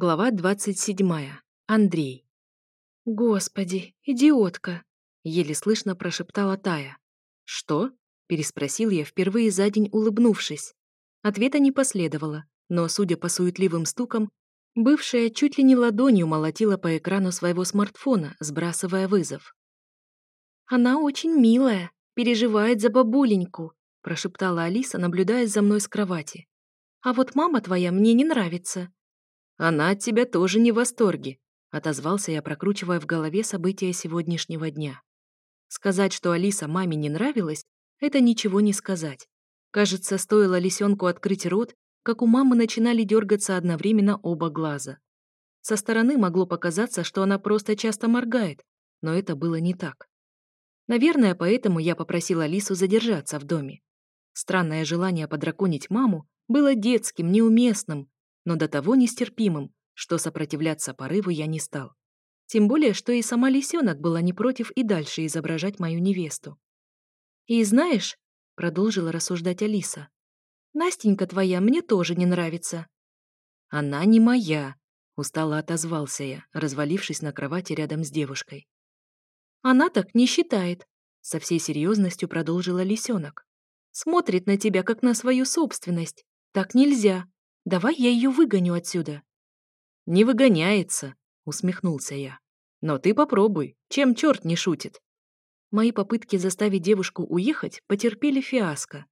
Глава 27. Андрей. «Господи, идиотка!» — еле слышно прошептала Тая. «Что?» — переспросил я, впервые за день улыбнувшись. Ответа не последовало, но, судя по суетливым стукам, бывшая чуть ли не ладонью молотила по экрану своего смартфона, сбрасывая вызов. «Она очень милая, переживает за бабуленьку», — прошептала Алиса, наблюдая за мной с кровати. «А вот мама твоя мне не нравится. «Она от тебя тоже не в восторге», — отозвался я, прокручивая в голове события сегодняшнего дня. Сказать, что Алиса маме не нравилась, это ничего не сказать. Кажется, стоило лисенку открыть рот, как у мамы начинали дергаться одновременно оба глаза. Со стороны могло показаться, что она просто часто моргает, но это было не так. Наверное, поэтому я попросила Алису задержаться в доме. Странное желание подраконить маму было детским, неуместным, но до того нестерпимым, что сопротивляться порыву я не стал. Тем более, что и сама лисенок была не против и дальше изображать мою невесту. «И знаешь», — продолжила рассуждать Алиса, «Настенька твоя мне тоже не нравится». «Она не моя», — устало отозвался я, развалившись на кровати рядом с девушкой. «Она так не считает», — со всей серьезностью продолжила лисенок. «Смотрит на тебя, как на свою собственность. Так нельзя. Давай я ее выгоню отсюда». «Не выгоняется», — усмехнулся я. «Но ты попробуй, чем черт не шутит». Мои попытки заставить девушку уехать потерпели фиаско.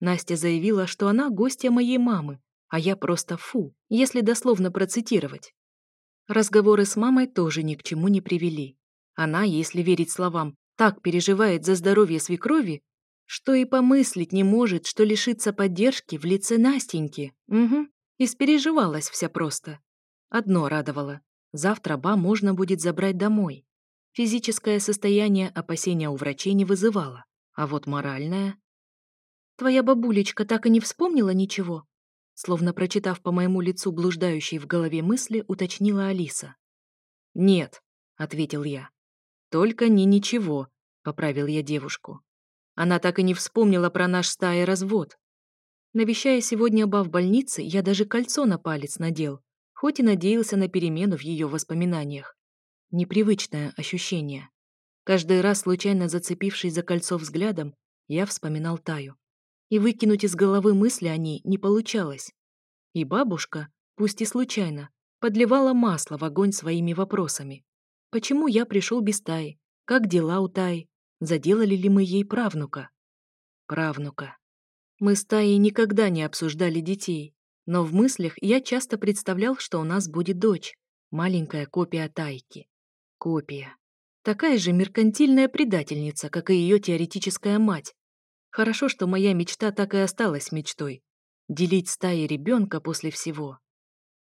Настя заявила, что она гостья моей мамы, а я просто фу, если дословно процитировать. Разговоры с мамой тоже ни к чему не привели. Она, если верить словам, так переживает за здоровье свекрови, что и помыслить не может, что лишится поддержки в лице Настеньки. Угу. Испереживалась вся просто. Одно радовало. Завтра Ба можно будет забрать домой. Физическое состояние опасения у врачей не вызывало, а вот моральное... «Твоя бабулечка так и не вспомнила ничего?» Словно прочитав по моему лицу блуждающие в голове мысли, уточнила Алиса. «Нет», — ответил я. «Только не ничего», — поправил я девушку. Она так и не вспомнила про наш стаи развод. Навещая сегодня Ба в больнице, я даже кольцо на палец надел, хоть и надеялся на перемену в ее воспоминаниях. Непривычное ощущение. Каждый раз, случайно зацепившись за кольцо взглядом, я вспоминал Таю. И выкинуть из головы мысли о ней не получалось. И бабушка, пусть и случайно, подливала масло в огонь своими вопросами. Почему я пришел без Таи? Как дела у Таи? Заделали ли мы ей правнука? Правнука. Мы с Таей никогда не обсуждали детей, но в мыслях я часто представлял, что у нас будет дочь, маленькая копия Тайки. Копия. Такая же меркантильная предательница, как и ее теоретическая мать. Хорошо, что моя мечта так и осталась мечтой. Делить стаи ребенка после всего.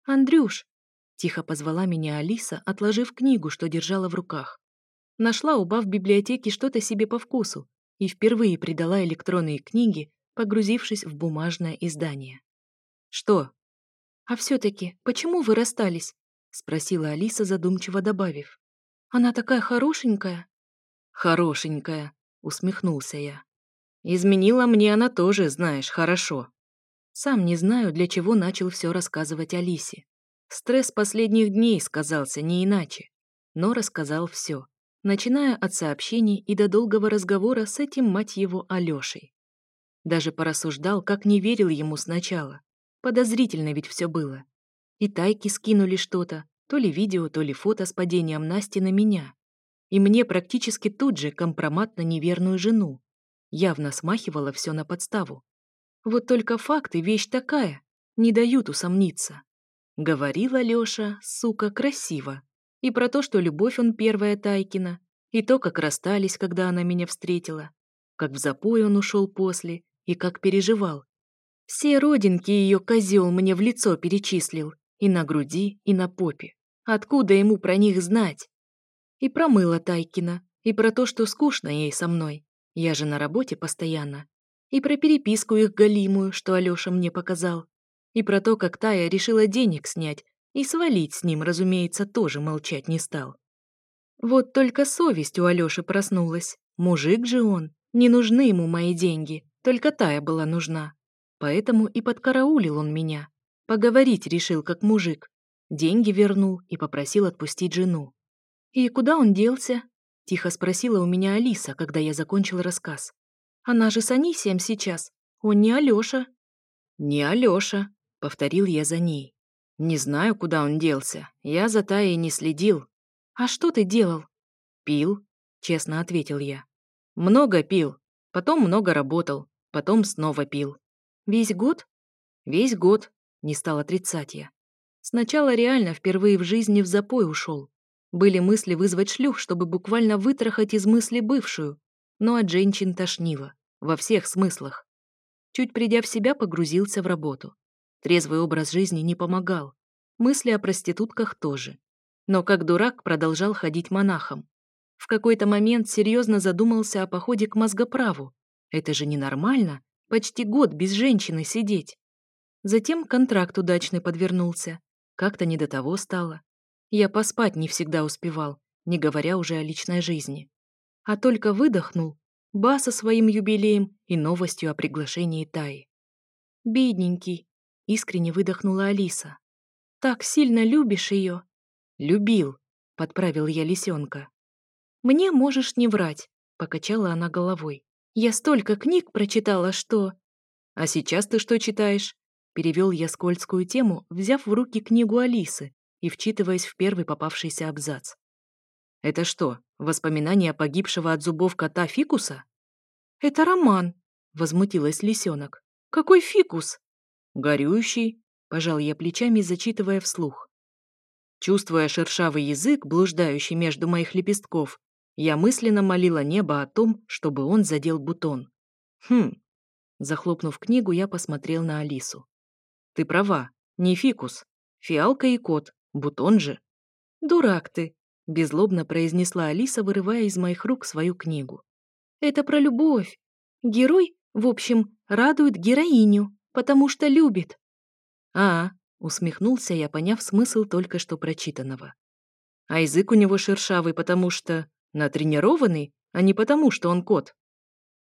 «Андрюш!» — тихо позвала меня Алиса, отложив книгу, что держала в руках. Нашла у Ба в библиотеке что-то себе по вкусу и впервые придала электронные книги погрузившись в бумажное издание. «Что?» «А все-таки, почему вы расстались?» — спросила Алиса, задумчиво добавив. «Она такая хорошенькая». «Хорошенькая», — усмехнулся я. «Изменила мне она тоже, знаешь, хорошо». Сам не знаю, для чего начал все рассказывать Алисе. Стресс последних дней сказался не иначе. Но рассказал все, начиная от сообщений и до долгого разговора с этим, мать его, Алешей. Даже порассуждал, как не верил ему сначала. Подозрительно ведь все было. И тайки скинули что-то, то ли видео, то ли фото с падением Насти на меня. И мне практически тут же компромат на неверную жену. Явно смахивало все на подставу. Вот только факты вещь такая, не дают усомниться. Говорила Лёша, сука, красиво. И про то, что любовь он первая Тайкина, и то, как расстались, когда она меня встретила, как в запой он ушел после, и как переживал. Все родинки ее козел мне в лицо перечислил, и на груди, и на попе. Откуда ему про них знать? И про мыло Тайкина, и про то, что скучно ей со мной. Я же на работе постоянно. И про переписку их галимую, что Алёша мне показал. И про то, как Тая решила денег снять, и свалить с ним, разумеется, тоже молчать не стал. Вот только совесть у Алёши проснулась. Мужик же он, не нужны ему мои деньги. Только Тая была нужна. Поэтому и подкараулил он меня. Поговорить решил, как мужик. Деньги вернул и попросил отпустить жену. «И куда он делся?» — тихо спросила у меня Алиса, когда я закончил рассказ. «Она же с Анисием сейчас. Он не Алёша». «Не Алёша», — повторил я за ней. «Не знаю, куда он делся. Я за Таей не следил». «А что ты делал?» «Пил», — честно ответил я. «Много пил. Потом много работал. Потом снова пил. «Весь год?» «Весь год», — не стал отрицать я. Сначала реально впервые в жизни в запой ушел. Были мысли вызвать шлюх, чтобы буквально вытрахать из мысли бывшую, но от женщин тошнило. Во всех смыслах. Чуть придя в себя, погрузился в работу. Трезвый образ жизни не помогал. Мысли о проститутках тоже. Но как дурак продолжал ходить монахом. В какой-то момент серьезно задумался о походе к мозгоправу, это же ненормально, почти год без женщины сидеть. Затем контракт удачный подвернулся. Как-то не до того стало. Я поспать не всегда успевал, не говоря уже о личной жизни. А только выдохнул, Ба со своим юбилеем и новостью о приглашении Таи. «Бедненький», — искренне выдохнула Алиса. «Так сильно любишь ее». «Любил», — подправил я лисенка. «Мне можешь не врать», — покачала она головой. Я столько книг прочитала, что...» «А сейчас ты что читаешь?» Перевел я скользкую тему, взяв в руки книгу Алисы и вчитываясь в первый попавшийся абзац. «Это что, воспоминания погибшего от зубов кота Фикуса?» «Это роман», — возмутилась лисенок. «Какой Фикус?» «Горюющий», — пожал я плечами, зачитывая вслух. Чувствуя шершавый язык, блуждающий между моих лепестков, я мысленно молила небо о том, чтобы он задел бутон. Хм. Захлопнув книгу, я посмотрел на Алису. Ты права, не фикус. Фиалка и кот, бутон же. Дурак ты, беззлобно произнесла Алиса, вырывая из моих рук свою книгу. Это про любовь. Герой, в общем, радует героиню, потому что любит. А, усмехнулся я, поняв смысл только что прочитанного. А язык у него шершавый, потому что... Натренированный, а не потому, что он кот.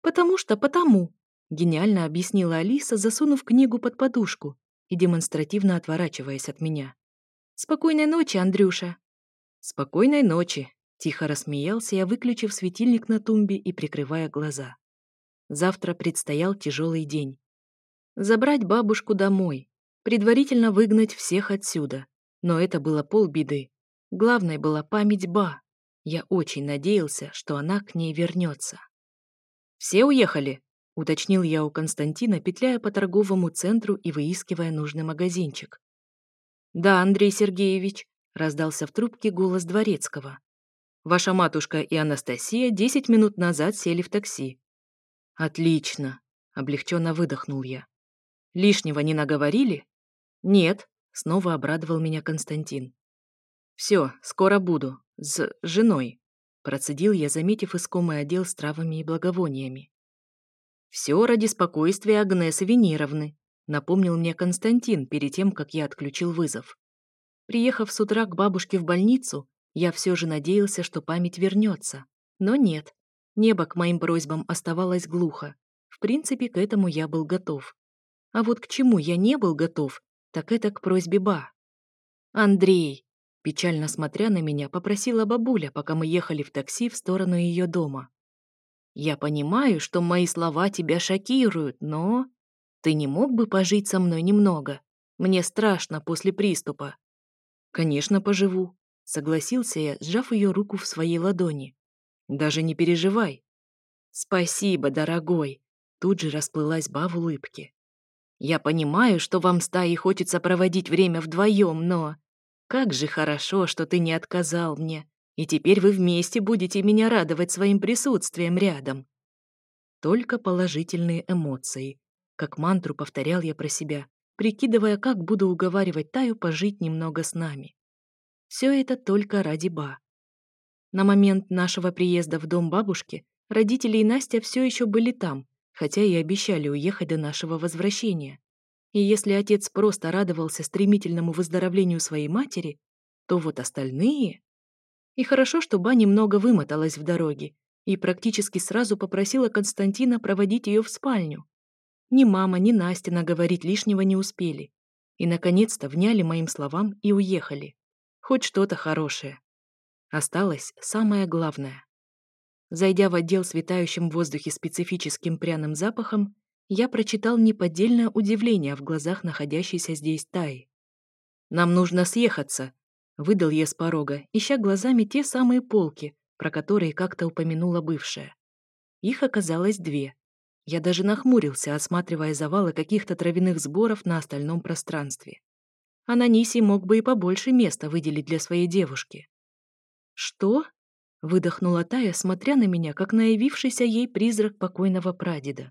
«Потому что потому», — гениально объяснила Алиса, засунув книгу под подушку и демонстративно отворачиваясь от меня. «Спокойной ночи, Андрюша!» «Спокойной ночи!» — тихо рассмеялся я, выключив светильник на тумбе и прикрывая глаза. Завтра предстоял тяжелый день. Забрать бабушку домой, предварительно выгнать всех отсюда. Но это было полбеды. Главной была память Ба. Я очень надеялся, что она к ней вернется. «Все уехали?» — уточнил я у Константина, петляя по торговому центру и выискивая нужный магазинчик. «Да, Андрей Сергеевич», — раздался в трубке голос Дворецкого. «Ваша матушка и Анастасия десять минут назад сели в такси». «Отлично», — облегченно выдохнул я. «Лишнего не наговорили?» «Нет», — снова обрадовал меня Константин. «Все, скоро буду. «С женой», — процедил я, заметив искомый отдел с травами и благовониями. «Все ради спокойствия Агнесы Венеровны», — напомнил мне Константин перед тем, как я отключил вызов. Приехав с утра к бабушке в больницу, я все же надеялся, что память вернется. Но нет, небо к моим просьбам оставалось глухо. В принципе, к этому я был готов. А вот к чему я не был готов, так это к просьбе Ба. «Андрей!» Печально смотря на меня, попросила бабуля, пока мы ехали в такси в сторону ее дома. «Я понимаю, что мои слова тебя шокируют, но...» «Ты не мог бы пожить со мной немного? Мне страшно после приступа». «Конечно, поживу», — согласился я, сжав ее руку в своей ладони. «Даже не переживай». «Спасибо, дорогой», — тут же расплылась ба в улыбке. «Я понимаю, что вам стаи хочется проводить время вдвоем, но...» Как же хорошо, что ты не отказал мне, и теперь вы вместе будете меня радовать своим присутствием рядом. Только положительные эмоции. Как мантру повторял я про себя, прикидывая, как буду уговаривать Таю пожить немного с нами. Все это только ради Ба. На момент нашего приезда в дом бабушки родители и Настя все еще были там, хотя и обещали уехать до нашего возвращения. И если отец просто радовался стремительному выздоровлению своей матери, то вот остальные... И хорошо, что Ба немного вымоталась в дороге и практически сразу попросила Константина проводить ее в спальню. Ни мама, ни Настя наговорить лишнего не успели. И, наконец-то, вняли моим словам и уехали. Хоть что-то хорошее. Осталось самое главное. Зайдя в отдел с витающим в воздухе специфическим пряным запахом, я прочитал неподдельное удивление в глазах находящейся здесь Тай. «Нам нужно съехаться», — выдал я с порога, ища глазами те самые полки, про которые как-то упомянула бывшая. Их оказалось две. Я даже нахмурился, осматривая завалы каких-то травяных сборов на остальном пространстве. Ананиси мог бы и побольше места выделить для своей девушки. «Что?» — выдохнула Тая, смотря на меня, как наявившийся ей призрак покойного прадеда.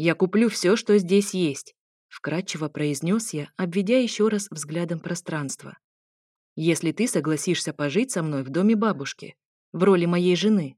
Я куплю все, что здесь есть», — вкратчиво произнес я, обведя еще раз взглядом пространство. «Если ты согласишься пожить со мной в доме бабушки, в роли моей жены».